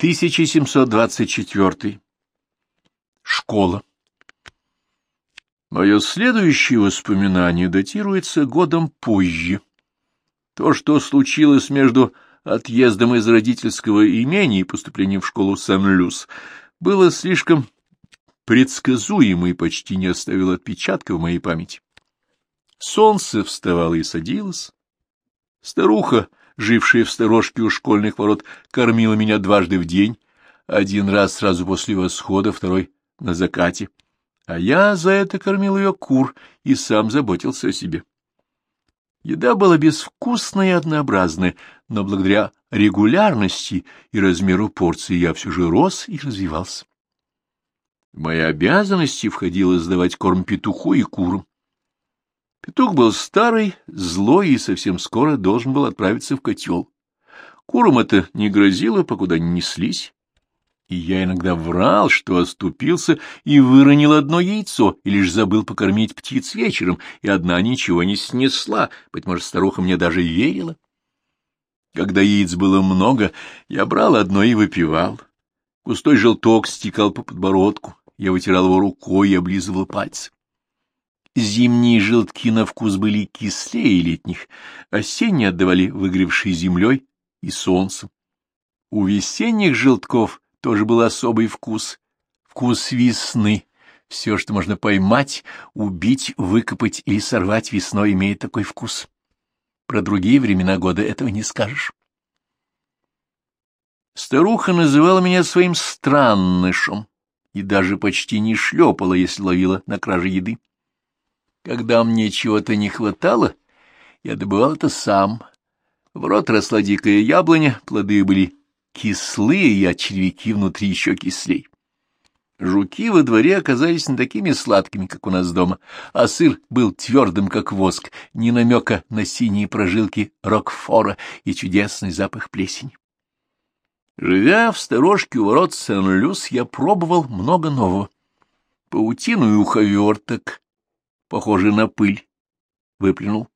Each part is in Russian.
1724. Школа. Мое следующее воспоминание датируется годом позже. То, что случилось между отъездом из родительского имения и поступлением в школу Сен-Люс, было слишком предсказуемо и почти не оставило отпечатка в моей памяти. Солнце вставало и садилось. Старуха, жившая в сторожке у школьных ворот, кормила меня дважды в день, один раз сразу после восхода, второй — на закате а я за это кормил ее кур и сам заботился о себе. Еда была безвкусная и однообразная, но благодаря регулярности и размеру порции я все же рос и развивался. В мои обязанности входило сдавать корм петуху и курам. Петух был старый, злой и совсем скоро должен был отправиться в котел. Курам это не грозило, покуда не неслись и я иногда врал, что оступился и выронил одно яйцо, и лишь забыл покормить птиц вечером, и одна ничего не снесла, быть может, старуха мне даже верила. Когда яиц было много, я брал одно и выпивал. Густой желток стекал по подбородку, я вытирал его рукой и облизывал пальцы. Зимние желтки на вкус были кислее летних, осенние отдавали выгревшей землей и солнцем. У весенних желтков тоже был особый вкус. Вкус весны. Все, что можно поймать, убить, выкопать или сорвать весной, имеет такой вкус. Про другие времена года этого не скажешь. Старуха называла меня своим страннышем и даже почти не шлепала, если ловила на краже еды. Когда мне чего-то не хватало, я добывал это сам. В рот росла дикая яблоня, плоды были кислые, а червяки внутри еще кислей. Жуки во дворе оказались не такими сладкими, как у нас дома, а сыр был твердым, как воск, ни намека на синие прожилки рокфора и чудесный запах плесени. Живя в сторожке у ворот Сен-Люс, я пробовал много нового. Паутину и уховерток, похожий на пыль, выплюнул.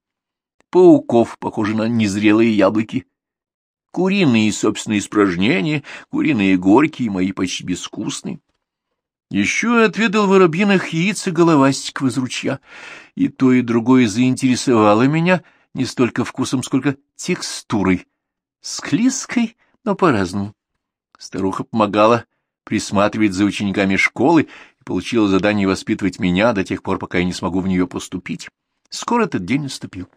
Пауков, похожий на незрелые яблоки, Куриные собственные испражнения, куриные горькие, мои почти безвкусные. Еще отведал воробьиных яиц и головастиков из ручья, и то и другое заинтересовало меня не столько вкусом, сколько текстурой, склизкой, но по-разному. Старуха помогала присматривать за учениками школы и получила задание воспитывать меня до тех пор, пока я не смогу в нее поступить. Скоро этот день наступил.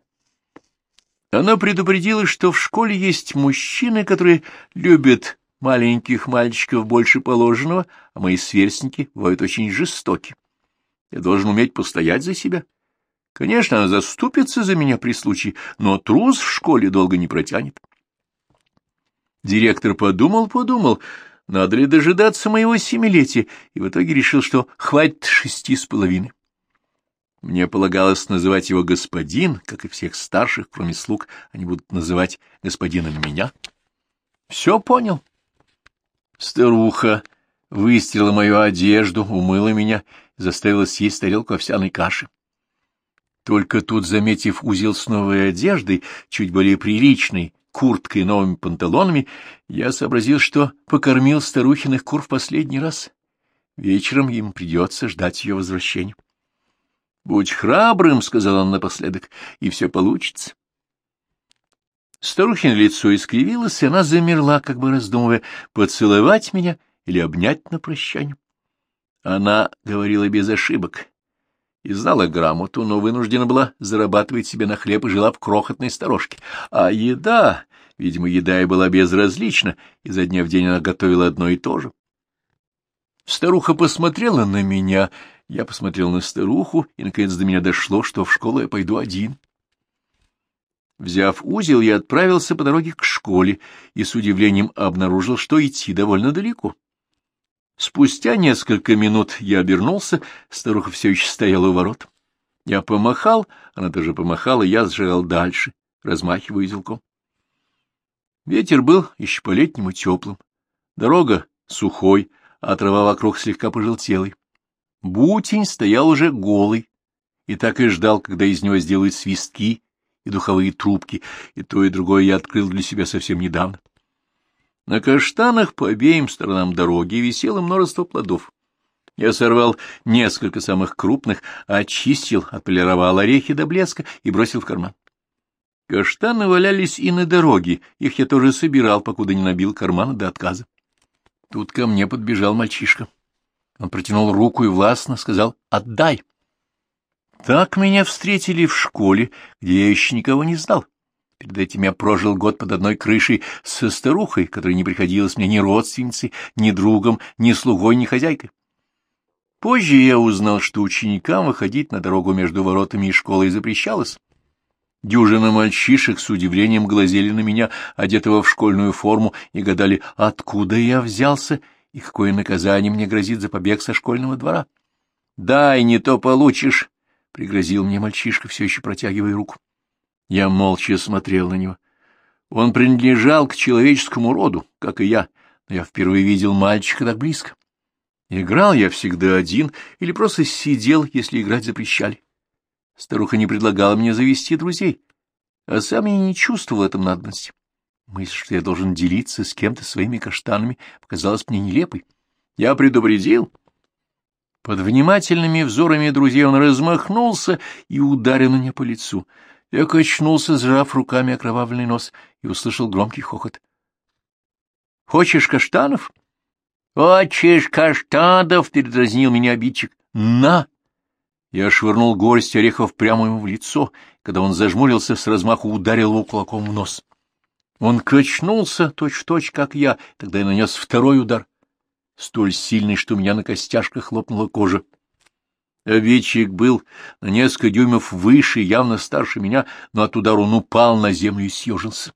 Она предупредила, что в школе есть мужчины, которые любят маленьких мальчиков больше положенного, а мои сверстники бывают очень жестоки. Я должен уметь постоять за себя. Конечно, она заступится за меня при случае, но трус в школе долго не протянет. Директор подумал-подумал, надо ли дожидаться моего семилетия, и в итоге решил, что хватит шести с половиной. Мне полагалось называть его господин, как и всех старших, кроме слуг, они будут называть господином меня. Все понял. Старуха выстирала мою одежду, умыла меня и заставила съесть тарелку овсяной каши. Только тут, заметив узел с новой одеждой, чуть более приличной, курткой и новыми панталонами, я сообразил, что покормил старухиных кур в последний раз. Вечером им придется ждать ее возвращения. Будь храбрым, — сказал он напоследок, — и все получится. Старухин лицо искривилось, и она замерла, как бы раздумывая, поцеловать меня или обнять на прощание. Она говорила без ошибок и знала грамоту, но вынуждена была зарабатывать себе на хлеб и жила в крохотной сторожке. А еда, видимо, еда и была безразлична, и за дня в день она готовила одно и то же. Старуха посмотрела на меня — я посмотрел на старуху, и, наконец, до меня дошло, что в школу я пойду один. Взяв узел, я отправился по дороге к школе и с удивлением обнаружил, что идти довольно далеко. Спустя несколько минут я обернулся, старуха все еще стояла у ворот. Я помахал, она тоже помахала, я сжигал дальше, размахивая узелком. Ветер был еще по-летнему теплым, дорога сухой, а трава вокруг слегка пожелтелой. Бутень стоял уже голый и так и ждал, когда из него сделают свистки и духовые трубки, и то и другое я открыл для себя совсем недавно. На каштанах по обеим сторонам дороги висело множество плодов. Я сорвал несколько самых крупных, очистил, отполировал орехи до блеска и бросил в карман. Каштаны валялись и на дороге, их я тоже собирал, покуда не набил карманы до отказа. Тут ко мне подбежал мальчишка. Он протянул руку и властно сказал «Отдай». Так меня встретили в школе, где я еще никого не знал. Перед этим я прожил год под одной крышей со старухой, которая не приходилась мне ни родственницей, ни другом, ни слугой, ни хозяйкой. Позже я узнал, что ученикам выходить на дорогу между воротами и школой запрещалось. Дюжина мальчишек с удивлением глазели на меня, одетого в школьную форму, и гадали, откуда я взялся и какое наказание мне грозит за побег со школьного двора. — Дай, не то получишь, — пригрозил мне мальчишка, все еще протягивая руку. Я молча смотрел на него. Он принадлежал к человеческому роду, как и я, но я впервые видел мальчика так близко. Играл я всегда один или просто сидел, если играть запрещали. Старуха не предлагала мне завести друзей, а сам я не чувствовал этом надобности. Мысль, что я должен делиться с кем-то своими каштанами, показалась мне нелепой. Я предупредил. Под внимательными взорами друзей он размахнулся и ударил меня по лицу. Я качнулся, сжав руками окровавленный нос, и услышал громкий хохот. — Хочешь каштанов? — Хочешь каштанов? — передразнил меня обидчик. — На! Я швырнул горсть орехов прямо ему в лицо, когда он зажмурился, с размаху ударил его кулаком в нос. Он качнулся точь-в-точь, -точь, как я, тогда я нанес второй удар, столь сильный, что у меня на костяшках хлопнула кожа. Овечек был на несколько дюймов выше, явно старше меня, но от удара он упал на землю и съежился.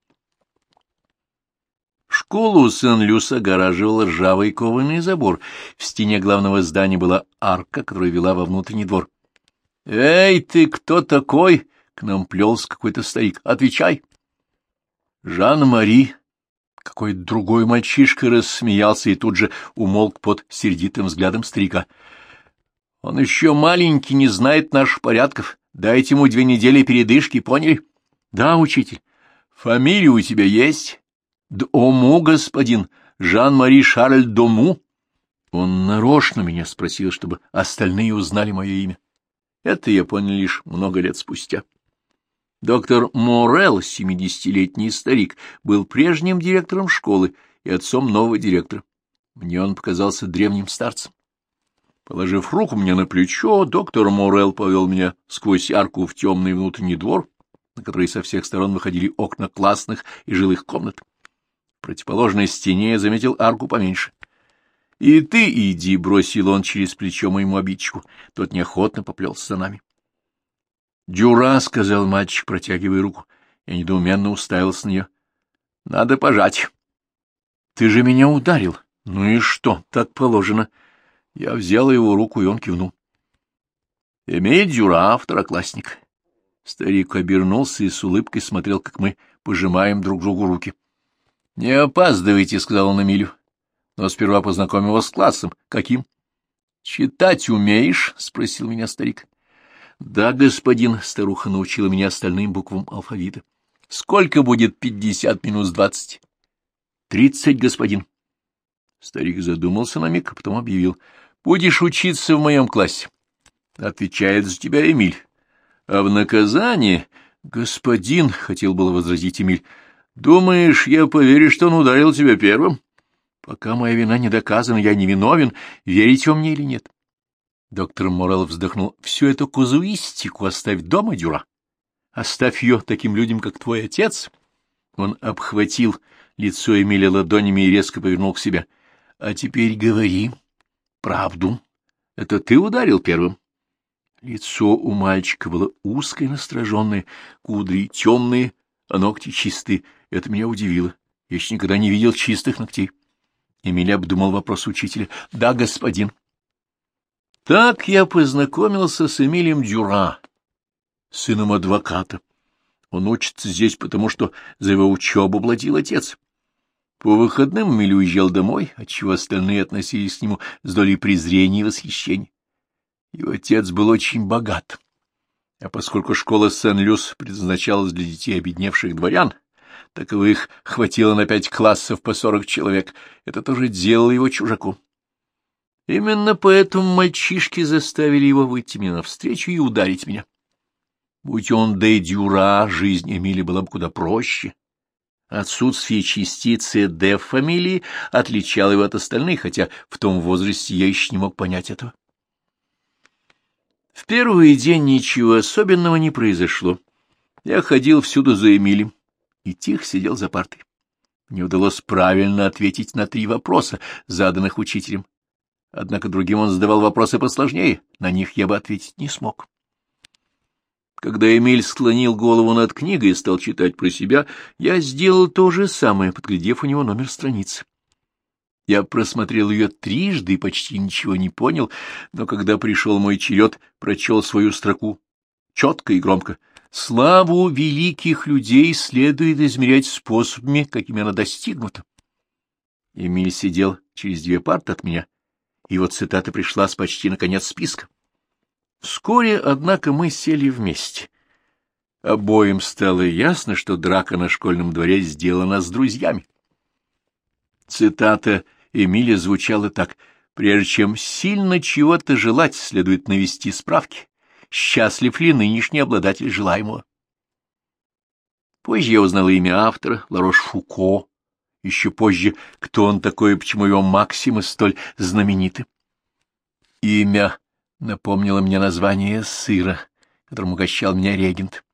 Школу Сен-Люс огораживал ржавый кованый забор. В стене главного здания была арка, которая вела во внутренний двор. — Эй, ты кто такой? — к нам плелся какой-то старик. — Отвечай. — Жан-Мари. Какой-то другой мальчишка рассмеялся и тут же умолк под сердитым взглядом старика. — Он еще маленький, не знает наших порядков. Дайте ему две недели передышки, поняли? — Да, учитель. — Фамилия у тебя есть? — Дому, господин. Жан-Мари Шарль Дому. Он нарочно меня спросил, чтобы остальные узнали мое имя. Это я понял лишь много лет спустя. Доктор Морел, семидесятилетний старик, был прежним директором школы и отцом нового директора. Мне он показался древним старцем. Положив руку мне на плечо, доктор Морел повел меня сквозь арку в темный внутренний двор, на который со всех сторон выходили окна классных и жилых комнат. В противоположной стене я заметил арку поменьше. — И ты иди, — бросил он через плечо моему обидчику. Тот неохотно поплелся за нами. — Дюра, — сказал мальчик, протягивая руку. Я недоуменно уставился на нее. — Надо пожать. — Ты же меня ударил. Ну и что, так положено. Я взял его руку, и он кивнул. — Эмиль Дюра, второклассник. Старик обернулся и с улыбкой смотрел, как мы пожимаем друг другу руки. — Не опаздывайте, — сказал он Эмилю но сперва познакомил вас с классом. Каким? — Читать умеешь? — спросил меня старик. — Да, господин, — старуха научила меня остальным буквам алфавита. — Сколько будет пятьдесят минус двадцать? — Тридцать, господин. Старик задумался на миг, а потом объявил. — Будешь учиться в моем классе. Отвечает за тебя Эмиль. А в наказание... Господин, — хотел было возразить Эмиль, — думаешь, я поверю, что он ударил тебя первым? — Пока моя вина не доказана, я не виновен, верите вы мне или нет? Доктор Морел вздохнул. Всю эту казуистику оставь дома, Дюра. Оставь ее таким людям, как твой отец. Он обхватил лицо Эмиля ладонями и резко повернул к себе. — А теперь говори правду. Это ты ударил первым? Лицо у мальчика было узкое, настороженное, кудри темные, а ногти чистые. Это меня удивило. Я еще никогда не видел чистых ногтей. Эмиль обдумал вопрос учителя. — Да, господин. Так я познакомился с Эмилием Дюра, сыном адвоката. Он учится здесь, потому что за его учебу платил отец. По выходным Эмиль уезжал домой, отчего остальные относились к нему с долей презрения и восхищения. Его отец был очень богат. А поскольку школа Сен-Люс предназначалась для детей обедневших дворян, таковых хватило на пять классов по сорок человек. Это тоже делало его чужаком. Именно поэтому мальчишки заставили его выйти мне навстречу и ударить меня. Будь он де Дюра, жизнь Эмили была бы куда проще. Отсутствие частицы «Д» фамилии отличало его от остальных, хотя в том возрасте я еще не мог понять этого. В первый день ничего особенного не произошло. Я ходил всюду за Эмилем и тихо сидел за партой. Мне удалось правильно ответить на три вопроса, заданных учителем. Однако другим он задавал вопросы посложнее, на них я бы ответить не смог. Когда Эмиль склонил голову над книгой и стал читать про себя, я сделал то же самое, подглядев у него номер страницы. Я просмотрел ее трижды и почти ничего не понял, но когда пришел мой черед, прочел свою строку четко и громко. «Славу великих людей следует измерять способами, какими она достигнута». Эмиль сидел через две парты от меня, и вот цитата пришла с почти на конец списка. Вскоре, однако, мы сели вместе. Обоим стало ясно, что драка на школьном дворе сделана с друзьями. Цитата Эмиля звучала так. «Прежде чем сильно чего-то желать, следует навести справки. Счастлив ли нынешний обладатель желаемого?» Позже я узнал имя автора, Ларош Фуко. Еще позже, кто он такой и почему его Максимы столь знамениты. Имя напомнило мне название сыра, которым угощал меня регент.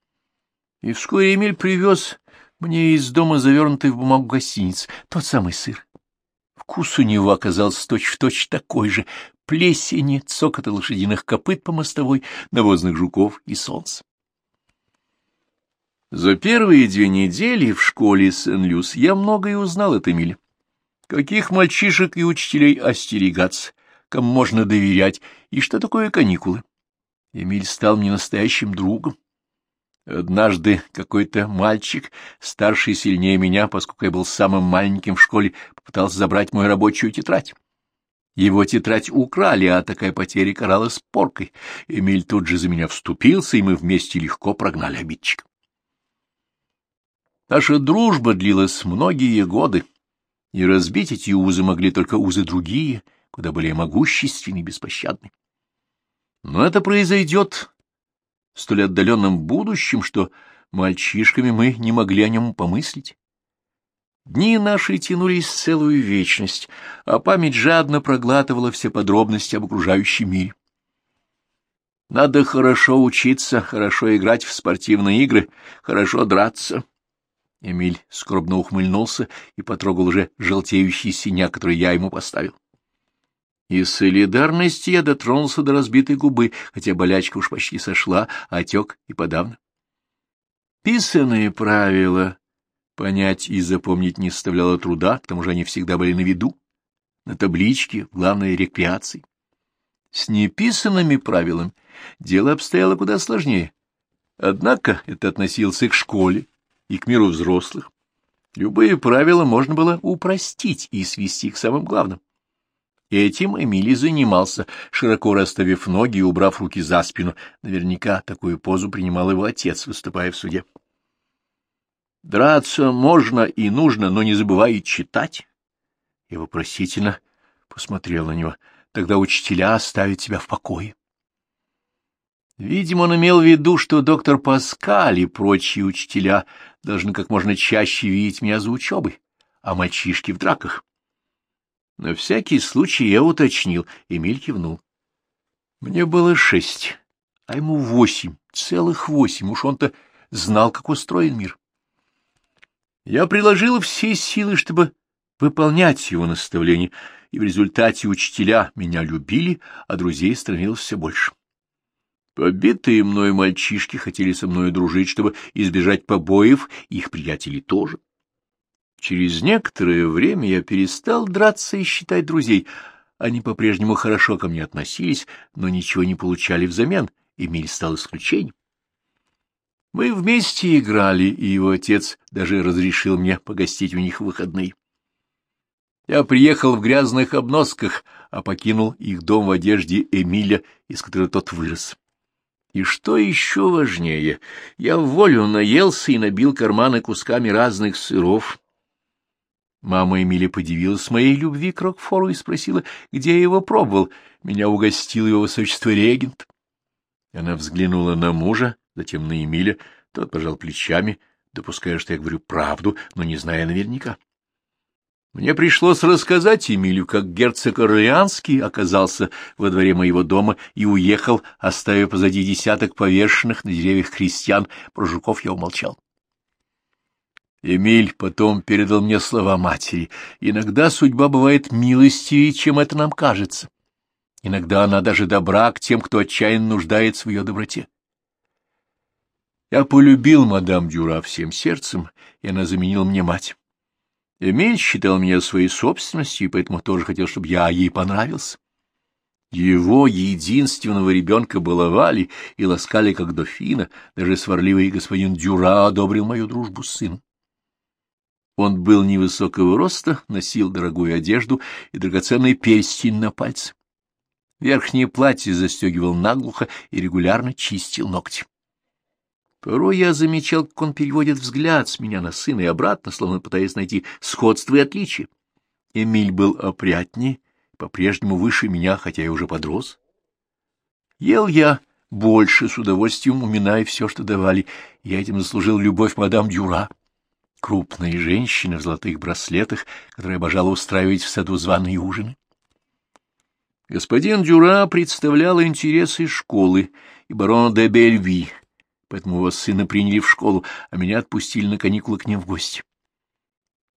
И вскоре Эмиль привез мне из дома завернутый в бумагу гостиниц, тот самый сыр. Вкус у него оказался точь-в-точь точь такой же — плесени, цокота лошадиных копыт по мостовой, навозных жуков и солнца. За первые две недели в школе Сен-Люс я многое узнал от Эмиля. Каких мальчишек и учителей остерегаться, кому можно доверять, и что такое каникулы. Эмиль стал мне настоящим другом. Однажды какой-то мальчик, старший сильнее меня, поскольку я был самым маленьким в школе, попытался забрать мою рабочую тетрадь. Его тетрадь украли, а такая потеря каралась поркой. Эмиль тут же за меня вступился, и мы вместе легко прогнали обидчика. Наша дружба длилась многие годы, и разбить эти узы могли только узы другие — куда более могущественный и беспощадный. Но это произойдет в столь отдаленном будущем, что мальчишками мы не могли о нем помыслить. Дни наши тянулись целую вечность, а память жадно проглатывала все подробности об окружающем мире. Надо хорошо учиться, хорошо играть в спортивные игры, хорошо драться. Эмиль скорбно ухмыльнулся и потрогал уже желтеющий синяк, который я ему поставил. Из солидарности я дотронулся до разбитой губы, хотя болячка уж почти сошла, а отек и подавно. Писанные правила понять и запомнить не составляло труда, к тому же они всегда были на виду, на табличке, в главной рекреации. С неписанными правилами дело обстояло куда сложнее. Однако это относилось и к школе, и к миру взрослых. Любые правила можно было упростить и свести к самым главным. Этим Эмили занимался, широко расставив ноги и убрав руки за спину. Наверняка такую позу принимал его отец, выступая в суде. Драться можно и нужно, но не забывай читать. Я вопросительно посмотрел на него. Тогда учителя оставят тебя в покое. Видимо, он имел в виду, что доктор Паскаль и прочие учителя должны как можно чаще видеть меня за учебой, а мальчишки в драках. На всякий случай я уточнил, Эмиль кивнул. Мне было шесть, а ему восемь, целых восемь, уж он-то знал, как устроен мир. Я приложил все силы, чтобы выполнять его наставления, и в результате учителя меня любили, а друзей становилось все больше. Побитые мной мальчишки хотели со мной дружить, чтобы избежать побоев, их приятели тоже. Через некоторое время я перестал драться и считать друзей. Они по-прежнему хорошо ко мне относились, но ничего не получали взамен, и Миль стал исключением. Мы вместе играли, и его отец даже разрешил мне погостить у них в выходные. Я приехал в грязных обносках, а покинул их дом в одежде Эмиля, из которой тот вырос. И что еще важнее, я в волю наелся и набил карманы кусками разных сыров. Мама Эмили подивилась моей любви к Рокфору и спросила, где я его пробовал. Меня угостил его высочество регент. Она взглянула на мужа, затем на Эмиля. Тот пожал плечами, допуская, что я говорю правду, но не зная наверняка. Мне пришлось рассказать Эмилю, как герцог Орлеанский оказался во дворе моего дома и уехал, оставив позади десяток повешенных на деревьях крестьян. Про жуков я умолчал. Эмиль потом передал мне слова матери. Иногда судьба бывает милостивее, чем это нам кажется. Иногда она даже добра к тем, кто отчаянно нуждается в ее доброте. Я полюбил мадам Дюра всем сердцем, и она заменила мне мать. Эмиль считал меня своей собственностью, и поэтому тоже хотел, чтобы я ей понравился. Его единственного ребенка баловали и ласкали, как дофина, даже сварливый господин Дюра одобрил мою дружбу с сыном. Он был невысокого роста, носил дорогую одежду и драгоценный перстень на пальце. Верхнее платье застегивал наглухо и регулярно чистил ногти. Порой я замечал, как он переводит взгляд с меня на сына и обратно, словно пытаясь найти сходство и отличие. Эмиль был опрятнее, по-прежнему выше меня, хотя и уже подрос. Ел я больше, с удовольствием уминая все, что давали. Я этим заслужил любовь мадам Дюра. Крупная женщина в золотых браслетах, которая обожала устраивать в саду званые ужины. Господин Дюра представлял интересы школы и барона де Бельви, поэтому его сына приняли в школу, а меня отпустили на каникулы к ним в гости.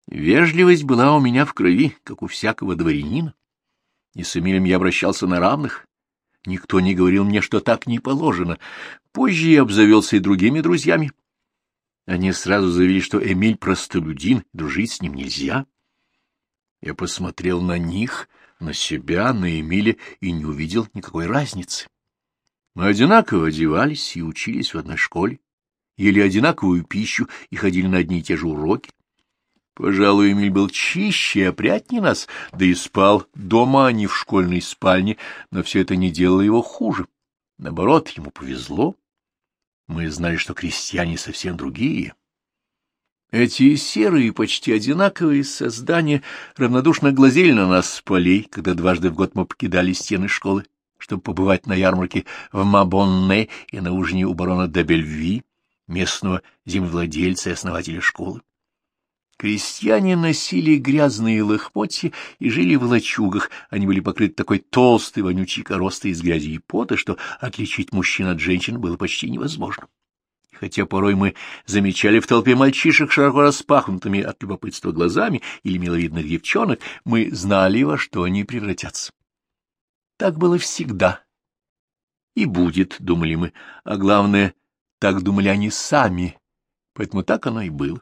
Вежливость была у меня в крови, как у всякого дворянина, и с Эмилем я обращался на равных. Никто не говорил мне, что так не положено. Позже я обзавелся и другими друзьями. Они сразу заявили, что Эмиль простолюдин, дружить с ним нельзя. Я посмотрел на них, на себя, на Эмиля и не увидел никакой разницы. Мы одинаково одевались и учились в одной школе, ели одинаковую пищу и ходили на одни и те же уроки. Пожалуй, Эмиль был чище и опрятнее нас, да и спал дома, а не в школьной спальне, но все это не делало его хуже. Наоборот, ему повезло. Мы знали, что крестьяне совсем другие. Эти серые, почти одинаковые создания равнодушно глазели на нас с полей, когда дважды в год мы покидали стены школы чтобы побывать на ярмарке в Мабонне и на ужине у барона де местного землевладельца и основателя школы. Крестьяне носили грязные лохмотья и жили в лачугах. Они были покрыты такой толстой вонючей коростой из грязи и пота, что отличить мужчин от женщин было почти невозможно. Хотя порой мы замечали в толпе мальчишек широко распахнутыми от любопытства глазами или миловидных девчонок, мы знали, во что они превратятся. Так было всегда. И будет, думали мы, а главное, так думали они сами, поэтому так оно и было.